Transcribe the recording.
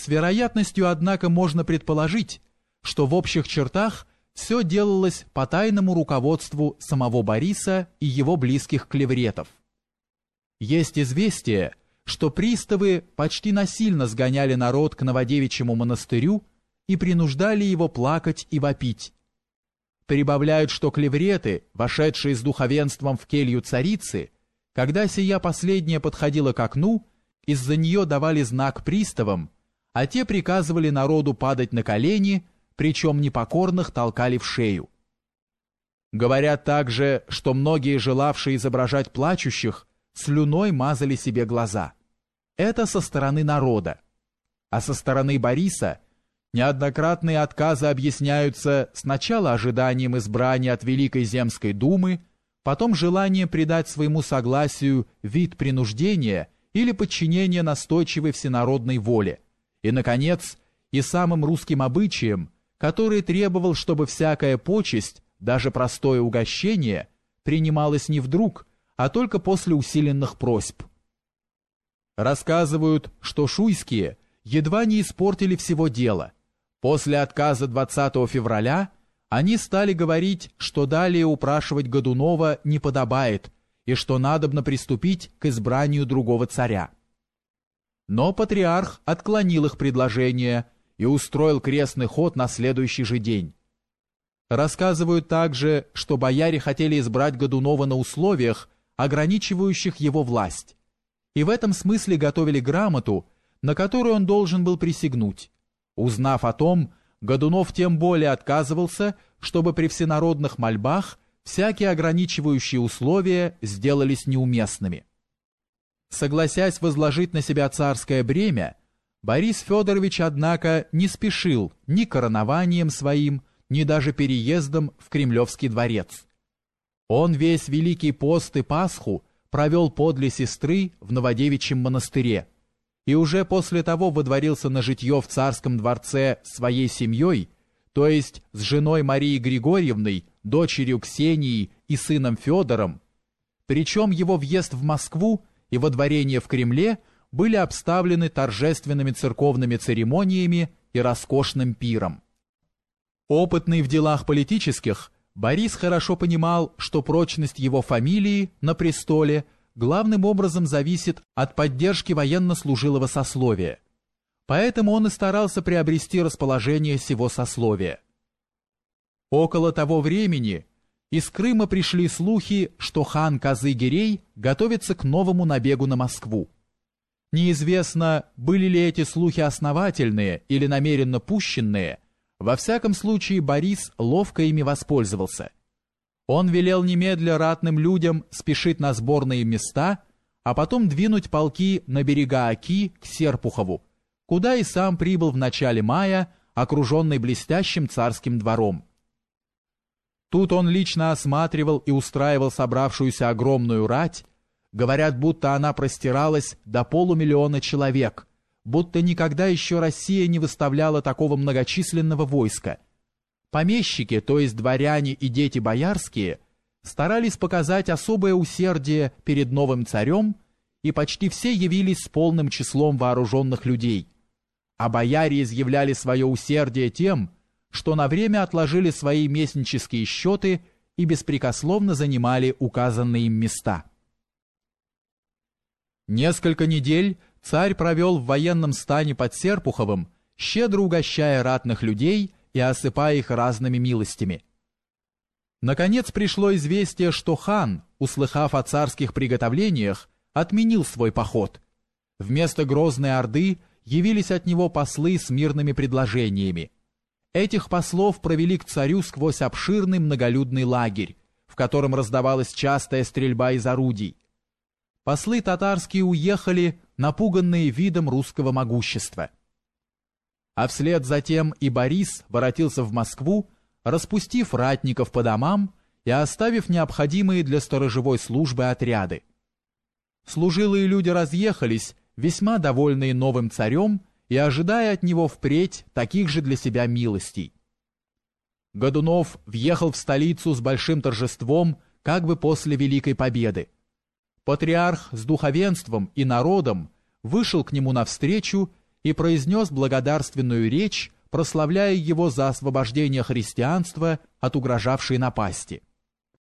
С вероятностью, однако, можно предположить, что в общих чертах все делалось по тайному руководству самого Бориса и его близких клевретов. Есть известие, что приставы почти насильно сгоняли народ к Новодевичьему монастырю и принуждали его плакать и вопить. Прибавляют, что клевреты, вошедшие с духовенством в келью царицы, когда сия последняя подходила к окну, из-за нее давали знак приставам, а те приказывали народу падать на колени, причем непокорных толкали в шею. Говорят также, что многие, желавшие изображать плачущих, слюной мазали себе глаза. Это со стороны народа. А со стороны Бориса неоднократные отказы объясняются сначала ожиданием избрания от Великой Земской Думы, потом желанием придать своему согласию вид принуждения или подчинения настойчивой всенародной воле, и, наконец, и самым русским обычаем, который требовал, чтобы всякая почесть, даже простое угощение, принималась не вдруг, а только после усиленных просьб. Рассказывают, что шуйские едва не испортили всего дела. После отказа 20 февраля они стали говорить, что далее упрашивать Годунова не подобает и что надобно приступить к избранию другого царя. Но патриарх отклонил их предложение и устроил крестный ход на следующий же день. Рассказывают также, что бояре хотели избрать Годунова на условиях, ограничивающих его власть, и в этом смысле готовили грамоту, на которую он должен был присягнуть. Узнав о том, Годунов тем более отказывался, чтобы при всенародных мольбах всякие ограничивающие условия сделались неуместными. Согласясь возложить на себя царское бремя, Борис Федорович, однако, не спешил ни коронованием своим, ни даже переездом в Кремлевский дворец. Он весь Великий пост и Пасху провел подле сестры в Новодевичьем монастыре и уже после того водворился на житье в царском дворце своей семьей, то есть с женой Марией Григорьевной, дочерью Ксенией и сыном Федором, причем его въезд в Москву и водворение в Кремле были обставлены торжественными церковными церемониями и роскошным пиром. Опытный в делах политических, Борис хорошо понимал, что прочность его фамилии на престоле главным образом зависит от поддержки военнослужилого сословия. Поэтому он и старался приобрести расположение сего сословия. Около того времени из Крыма пришли слухи, что хан Казы-Гирей готовится к новому набегу на Москву. Неизвестно, были ли эти слухи основательные или намеренно пущенные, во всяком случае Борис ловко ими воспользовался. Он велел немедля ратным людям спешить на сборные места, а потом двинуть полки на берега Оки к Серпухову, куда и сам прибыл в начале мая, окруженный блестящим царским двором. Тут он лично осматривал и устраивал собравшуюся огромную рать, говорят, будто она простиралась до полумиллиона человек, будто никогда еще Россия не выставляла такого многочисленного войска. Помещики, то есть дворяне и дети боярские, старались показать особое усердие перед новым царем, и почти все явились с полным числом вооруженных людей. А бояре изъявляли свое усердие тем, что на время отложили свои местнические счеты и беспрекословно занимали указанные им места. Несколько недель царь провел в военном стане под Серпуховым, щедро угощая ратных людей и осыпая их разными милостями. Наконец пришло известие, что хан, услыхав о царских приготовлениях, отменил свой поход. Вместо Грозной Орды явились от него послы с мирными предложениями. Этих послов провели к царю сквозь обширный многолюдный лагерь, в котором раздавалась частая стрельба из орудий. Послы татарские уехали, напуганные видом русского могущества. А вслед за тем и Борис воротился в Москву, распустив ратников по домам и оставив необходимые для сторожевой службы отряды. Служилые люди разъехались, весьма довольные новым царем и ожидая от него впредь таких же для себя милостей. Годунов въехал в столицу с большим торжеством, как бы после Великой Победы. Патриарх с духовенством и народом вышел к нему навстречу и произнес благодарственную речь, прославляя его за освобождение христианства от угрожавшей напасти.